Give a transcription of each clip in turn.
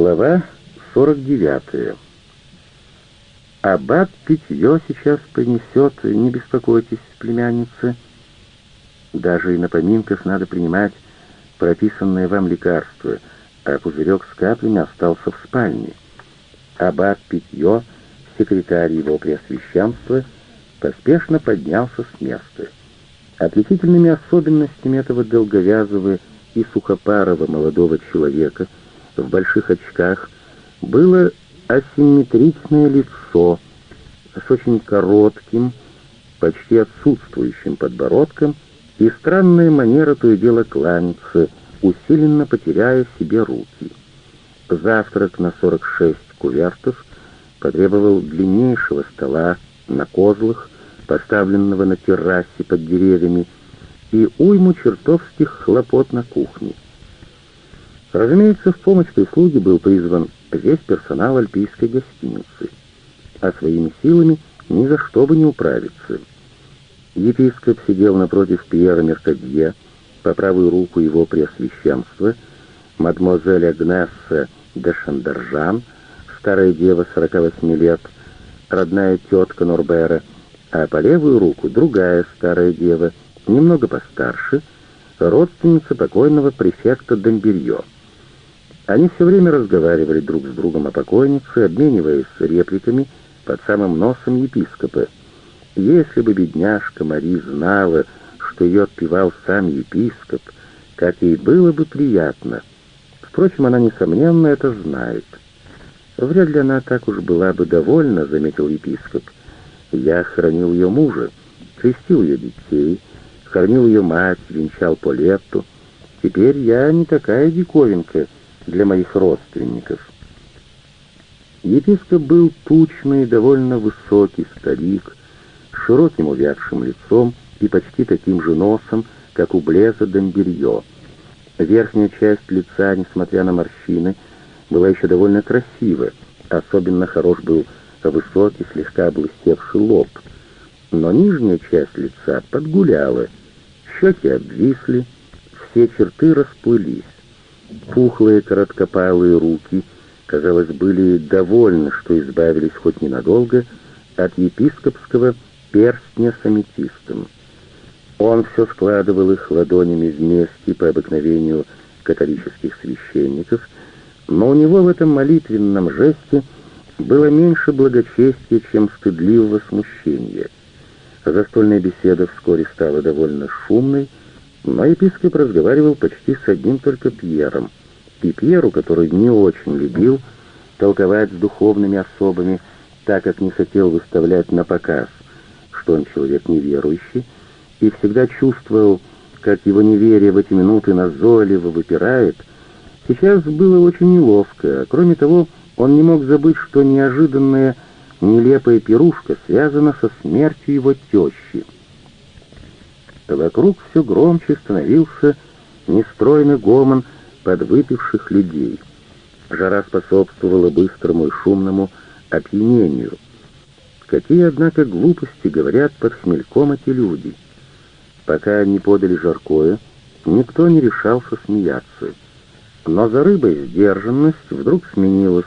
Глава 49. Аббат питье сейчас принесет, не беспокойтесь, племянница. Даже и на поминках надо принимать прописанное вам лекарство, а пузырек с каплями остался в спальне. Аббат питье, секретарь его преосвященства, поспешно поднялся с места. Отличительными особенностями этого долговязого и сухопарого молодого человека в больших очках было асимметричное лицо с очень коротким, почти отсутствующим подбородком и странная манера то и дело кланяться, усиленно потеряя себе руки. Завтрак на 46 кувертов потребовал длиннейшего стола на козлах, поставленного на террасе под деревьями, и уйму чертовских хлопот на кухне. Разумеется, в помощь прислуге был призван весь персонал альпийской гостиницы, а своими силами ни за что бы не управиться. Епископ сидел напротив Пьера Меркадье, по правую руку его преосвященства, мадемуазель Агнесса де Шандаржан, старая дева 48 лет, родная тетка Норбера, а по левую руку другая старая дева, немного постарше, родственница покойного префекта Домберье. Они все время разговаривали друг с другом о покойнице, обмениваясь репликами под самым носом епископа. Если бы бедняжка Мари знала, что ее отпевал сам епископ, как ей было бы приятно. Впрочем, она, несомненно, это знает. Вряд ли она так уж была бы довольна, заметил епископ. Я хранил ее мужа, крестил ее детей, кормил ее мать, венчал Полетту. Теперь я не такая диковинка — для моих родственников. Епископ был тучный, довольно высокий старик, с широким увядшим лицом и почти таким же носом, как у Блеза Домберье. Верхняя часть лица, несмотря на морщины, была еще довольно красива, особенно хорош был высокий, слегка облыстевший лоб. Но нижняя часть лица подгуляла, щеки обвисли, все черты расплылись. Пухлые короткопалые руки, казалось, были довольны, что избавились хоть ненадолго от епископского перстня с аметистом. Он все складывал их ладонями вместе по обыкновению католических священников, но у него в этом молитвенном жесте было меньше благочестия, чем стыдливого смущения. Застольная беседа вскоре стала довольно шумной, но епископ разговаривал почти с одним только Пьером. И Пьеру, который не очень любил толковать с духовными особами, так как не хотел выставлять на показ, что он человек неверующий, и всегда чувствовал, как его неверие в эти минуты назойливо выпирает, сейчас было очень неловко, кроме того, он не мог забыть, что неожиданная нелепая пирушка связана со смертью его тещи. Вокруг все громче становился нестройный гомон подвыпивших людей. Жара способствовала быстрому и шумному опьянению. Какие, однако, глупости говорят под хмельком эти люди. Пока не подали жаркое, никто не решался смеяться. Но за рыбой сдержанность вдруг сменилась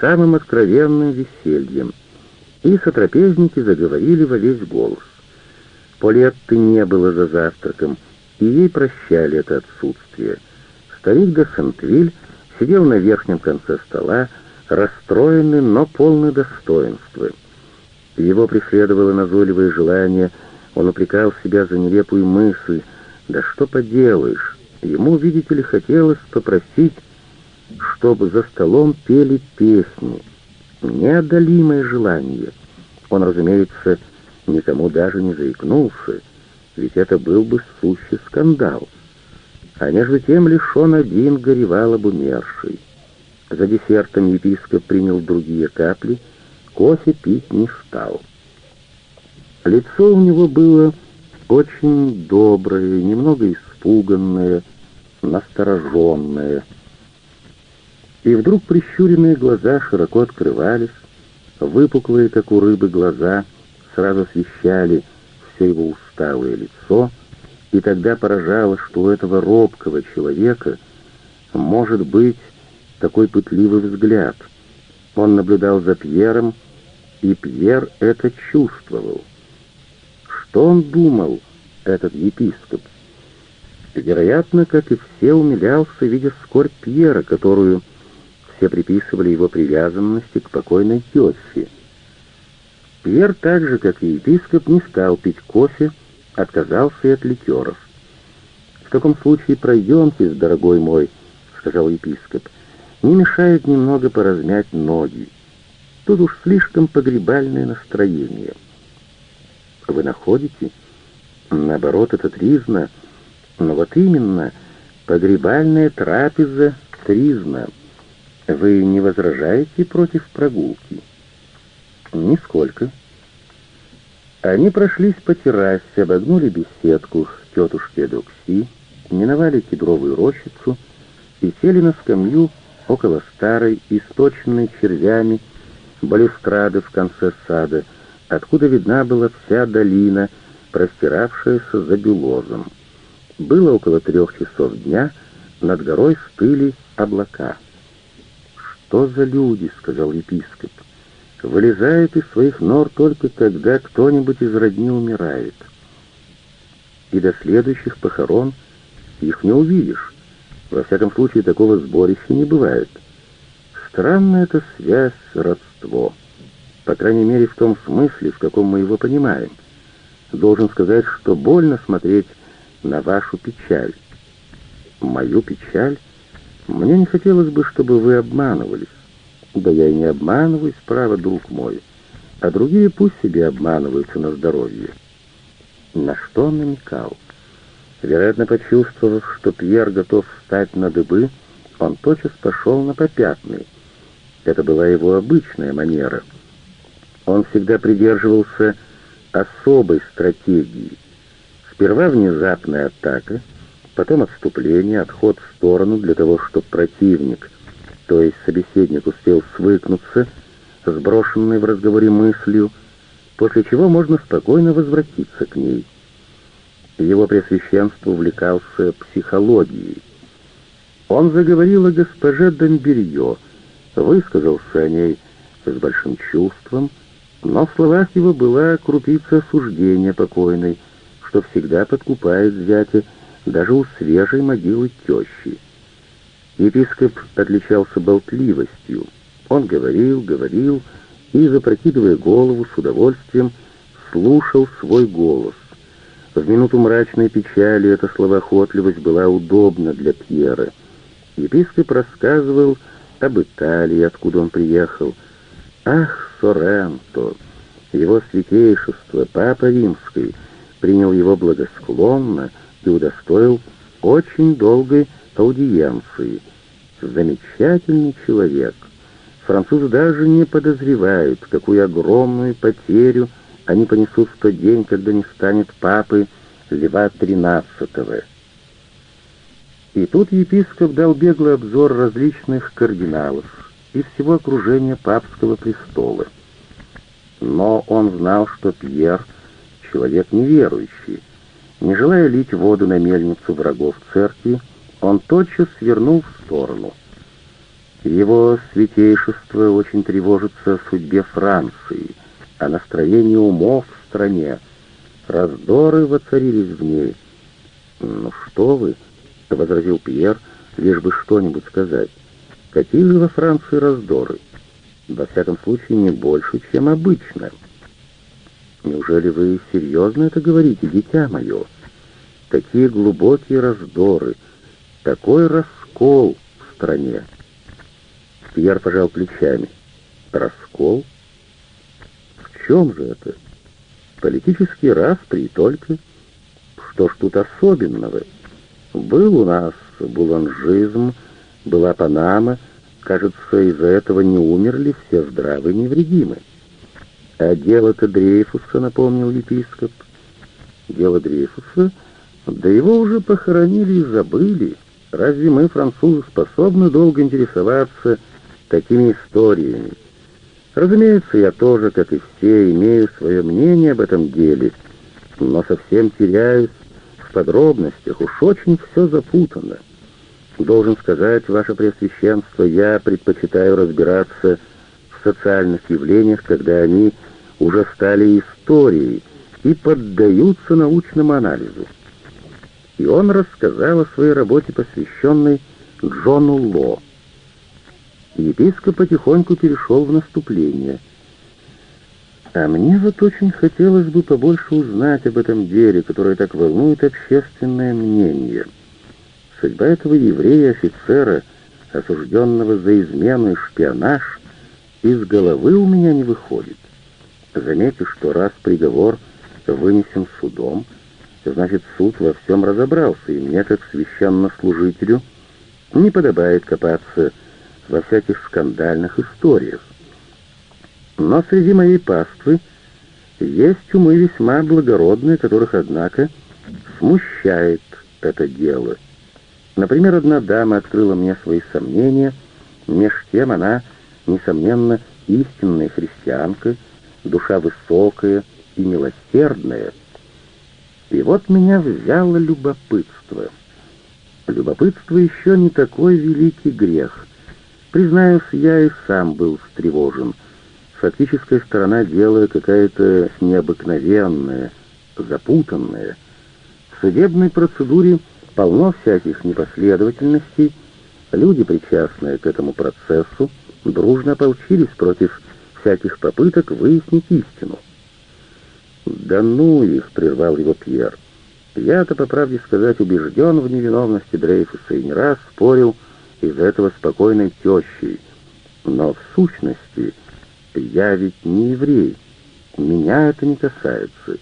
самым откровенным весельем, и сотрапезники заговорили во весь голос. Полетты не было за завтраком, и ей прощали это отсутствие. Старик де сидел на верхнем конце стола, расстроенный, но полный достоинства. Его преследовало назойливое желание, он упрекал себя за нелепую мысль, «Да что поделаешь?» Ему, видите ли, хотелось попросить, чтобы за столом пели песни. Неодолимое желание. Он, разумеется, никому даже не заикнулся, ведь это был бы сущий скандал. А между тем лишь он один горевал об умершей. За десертом епископ принял другие капли, кофе пить не стал. Лицо у него было очень доброе, немного испуганное, настороженное. И вдруг прищуренные глаза широко открывались, выпуклые, как у рыбы, глаза — сразу освещали все его усталое лицо, и тогда поражало, что у этого робкого человека может быть такой пытливый взгляд. Он наблюдал за Пьером, и Пьер это чувствовал. Что он думал, этот епископ? Вероятно, как и все, умилялся, видя скорбь Пьера, которую все приписывали его привязанности к покойной тёще. Пьер, так же, как и епископ, не стал пить кофе, отказался и от ликеров. «В таком случае пройдемтесь, дорогой мой», — сказал епископ. «Не мешает немного поразмять ноги. Тут уж слишком погребальное настроение». «Вы находите?» «Наоборот, это тризна. Но вот именно, погребальная трапеза тризна». Вы не возражаете против прогулки? Нисколько. Они прошлись по террасе, обогнули беседку тетушки Эдокси, миновали кедровую рощицу и сели на скамью около старой, источенной червями, балюстрады в конце сада, откуда видна была вся долина, простиравшаяся за Бюлозом. Было около трех часов дня, над горой стыли облака что за люди?» — сказал епископ. «Вылезают из своих нор только когда кто-нибудь из родни умирает. И до следующих похорон их не увидишь. Во всяком случае, такого сборища не бывает. Странная эта связь, родство. По крайней мере, в том смысле, в каком мы его понимаем. Должен сказать, что больно смотреть на вашу печаль. Мою печаль? Мне не хотелось бы, чтобы вы обманывались. Да я и не обманываюсь, право, друг мой. А другие пусть себе обманываются на здоровье. На что он намекал? Вероятно, почувствовав, что Пьер готов встать на дыбы, он тотчас пошел на попятный. Это была его обычная манера. Он всегда придерживался особой стратегии. Сперва внезапная атака — потом отступление, отход в сторону для того, чтобы противник, то есть собеседник, успел свыкнуться с брошенной в разговоре мыслью, после чего можно спокойно возвратиться к ней. Его Преосвященство увлекался психологией. Он заговорил о госпоже Домберье, высказался о ней с большим чувством, но в словах его была крупица осуждения покойной, что всегда подкупает зятя даже у свежей могилы тещи. Епископ отличался болтливостью. Он говорил, говорил и, запрокидывая голову, с удовольствием слушал свой голос. В минуту мрачной печали эта словоохотливость была удобна для Пьера. Епископ рассказывал об Италии, откуда он приехал. Ах, Соренто! Его святейшество, Папа Римский, принял его благосклонно, и удостоил очень долгой аудиенции. Замечательный человек. Французы даже не подозревают, какую огромную потерю они понесут в тот день, когда не станет папы Льва XIII. И тут епископ дал беглый обзор различных кардиналов и всего окружения папского престола. Но он знал, что Пьер — человек неверующий, не желая лить воду на мельницу врагов церкви, он тотчас свернул в сторону. Его святейшество очень тревожится о судьбе Франции, о настроении умов в стране. Раздоры воцарились в ней. «Ну что вы?» — возразил Пьер, лишь бы что-нибудь сказать. «Какие же во Франции раздоры? Во всяком случае, не больше, чем обычно». Неужели вы серьезно это говорите, дитя мое? Такие глубокие раздоры, такой раскол в стране. Пьер пожал плечами. Раскол? В чем же это? Политический распри только. Что ж тут особенного? Был у нас буланжизм, была Панама. Кажется, из-за этого не умерли все здравы и невредимы. «А дело-то Дрейфуса», — напомнил епископ. «Дело Дрейфуса? Да его уже похоронили и забыли. Разве мы, французы, способны долго интересоваться такими историями? Разумеется, я тоже, как и все, имею свое мнение об этом деле, но совсем теряюсь в подробностях, уж очень все запутано. Должен сказать, ваше Преосвященство, я предпочитаю разбираться в социальных явлениях, когда они уже стали историей и поддаются научному анализу. И он рассказал о своей работе, посвященной Джону Ло. Епископ потихоньку перешел в наступление. А мне вот очень хотелось бы побольше узнать об этом деле, которое так волнует общественное мнение. Судьба этого еврея-офицера, осужденного за измену и шпионаж, из головы у меня не выходит. Заметьте, что раз приговор вынесен судом, значит, суд во всем разобрался, и мне, как священнослужителю, не подобает копаться во всяких скандальных историях. Но среди моей паствы есть умы весьма благородные, которых, однако, смущает это дело. Например, одна дама открыла мне свои сомнения, меж тем она, несомненно, истинная христианка, душа высокая и милосердная. И вот меня взяло любопытство. Любопытство еще не такой великий грех. Признаюсь, я и сам был встревожен. Фактическая сторона дела какая-то необыкновенная, запутанная. В судебной процедуре полно всяких непоследовательностей. Люди, причастные к этому процессу, дружно ополчились против всяких попыток выяснить истину. «Да ну их!» — прервал его Пьер. «Я-то, по правде сказать, убежден в невиновности Дрейфуса и не раз спорил из-за этого спокойной тещей. Но в сущности я ведь не еврей. Меня это не касается.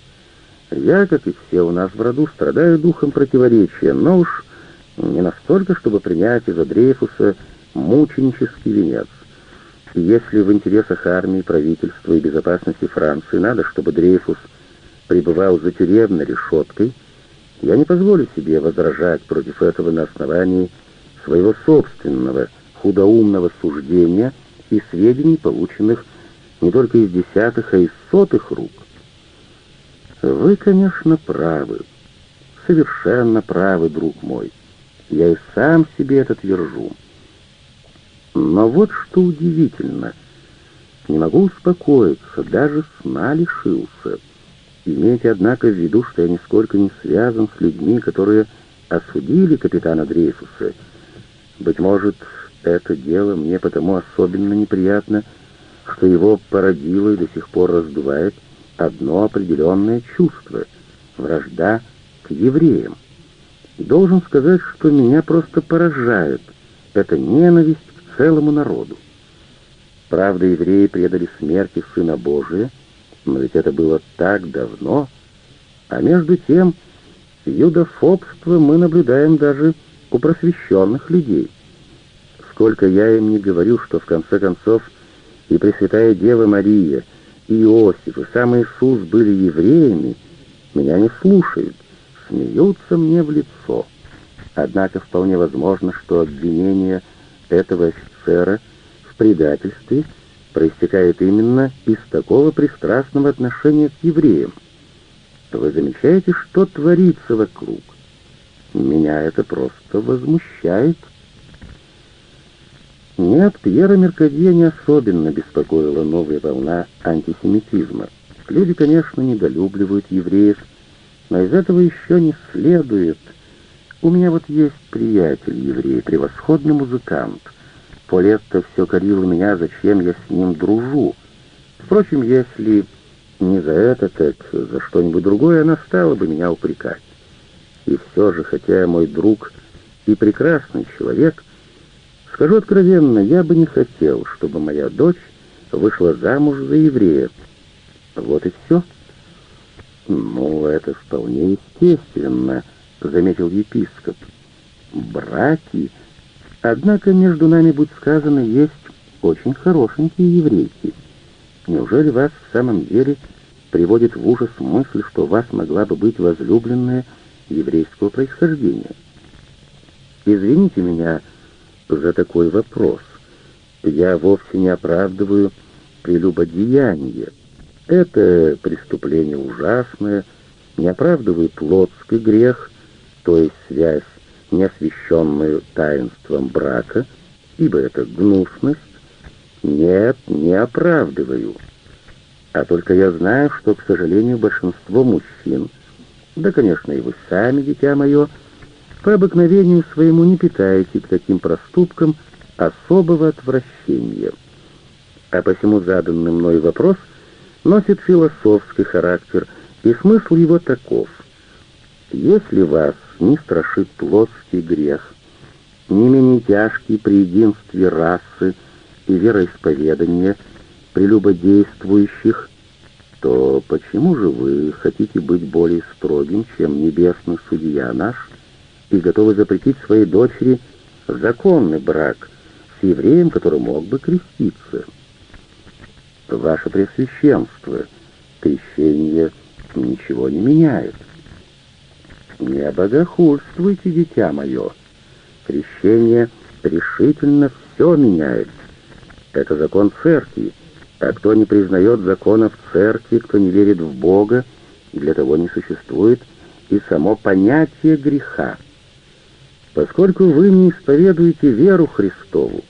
Я, как и все у нас в роду, страдаю духом противоречия, но уж не настолько, чтобы принять из-за Дрейфуса мученический венец. Если в интересах армии, правительства и безопасности Франции надо, чтобы Дрейфус пребывал за тюремной решеткой, я не позволю себе возражать против этого на основании своего собственного худоумного суждения и сведений, полученных не только из десятых, а из сотых рук. Вы, конечно, правы, совершенно правы, друг мой. Я и сам себе это твержу. Но вот что удивительно. Не могу успокоиться, даже сна лишился. Имейте, однако, в виду, что я нисколько не связан с людьми, которые осудили капитана Дрейфуса. Быть может, это дело мне потому особенно неприятно, что его породило и до сих пор раздувает одно определенное чувство — вражда к евреям. И должен сказать, что меня просто поражает эта ненависть целому народу. Правда, евреи предали смерти Сына Божия, но ведь это было так давно, а между тем юдофобство мы наблюдаем даже у просвещенных людей. Сколько я им не говорю, что в конце концов и Пресвятая Дева Мария, и Иосиф, и сам Иисус были евреями, меня не слушают, смеются мне в лицо. Однако вполне возможно, что обвинение этого офицера в предательстве проистекает именно из такого пристрастного отношения к евреям. Вы замечаете, что творится вокруг? Меня это просто возмущает. Нет, Пьера Меркадье не особенно беспокоила новая волна антисемитизма. Люди, конечно, недолюбливают евреев, но из этого еще не следует у меня вот есть приятель еврей, превосходный музыкант. Полетто все корило меня, зачем я с ним дружу. Впрочем, если не за это, так за что-нибудь другое она стала бы меня упрекать. И все же, хотя мой друг и прекрасный человек, скажу откровенно, я бы не хотел, чтобы моя дочь вышла замуж за еврея. Вот и все. Ну, это вполне естественно, —— заметил епископ. «Браки. Однако между нами, будь сказано, есть очень хорошенькие еврейки. Неужели вас в самом деле приводит в ужас мысль, что у вас могла бы быть возлюбленная еврейского происхождения? Извините меня за такой вопрос. Я вовсе не оправдываю прелюбодеяние. Это преступление ужасное, не оправдывает плотский грех — то есть связь не освященную таинством брака, ибо это гнусность, нет, не оправдываю. А только я знаю, что, к сожалению, большинство мужчин, да, конечно, и вы сами, дитя мое, по обыкновению своему не питаете к таким проступкам особого отвращения. А посему заданный мной вопрос носит философский характер, и смысл его таков. Если вас не страшит плотский грех, не менее тяжкий при единстве расы и вероисповедания прелюбодействующих, то почему же вы хотите быть более строгим, чем небесный судья наш, и готовы запретить своей дочери законный брак с евреем, который мог бы креститься? Ваше Пресвященство, крещение ничего не меняет. Не богохульствуйте, дитя мое. Крещение решительно все меняет. Это закон церкви, а кто не признает законов церкви, кто не верит в Бога, для того не существует и само понятие греха. Поскольку вы не исповедуете веру Христову,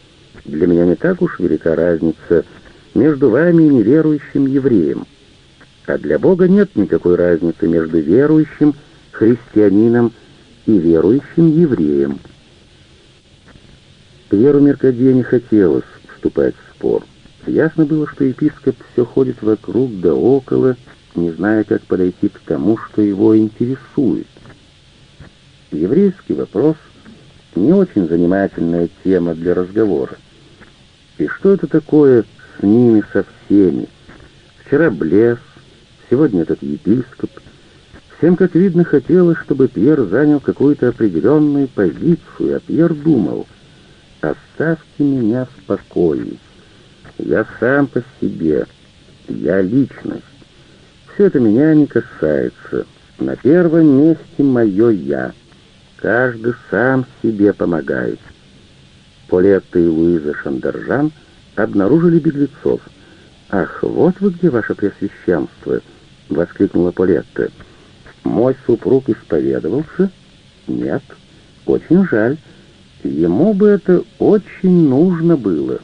для меня не так уж велика разница между вами и неверующим евреем. А для Бога нет никакой разницы между верующим христианином и верующим евреем. Пьеру Меркадье не хотелось вступать в спор. Ясно было, что епископ все ходит вокруг да около, не зная, как подойти к тому, что его интересует. Еврейский вопрос — не очень занимательная тема для разговора. И что это такое с ними, со всеми? Вчера Блес, сегодня этот епископ. Всем, как видно, хотелось, чтобы Пьер занял какую-то определенную позицию, а Пьер думал, оставьте меня в покое. Я сам по себе. Я личность. Все это меня не касается. На первом месте мое «я». Каждый сам себе помогает. Полетта и Луиза Шандержан обнаружили беглецов. «Ах, вот вы где, ваше Преосвященство!» — воскликнула Полетта. «Мой супруг исповедовался?» «Нет. Очень жаль. Ему бы это очень нужно было».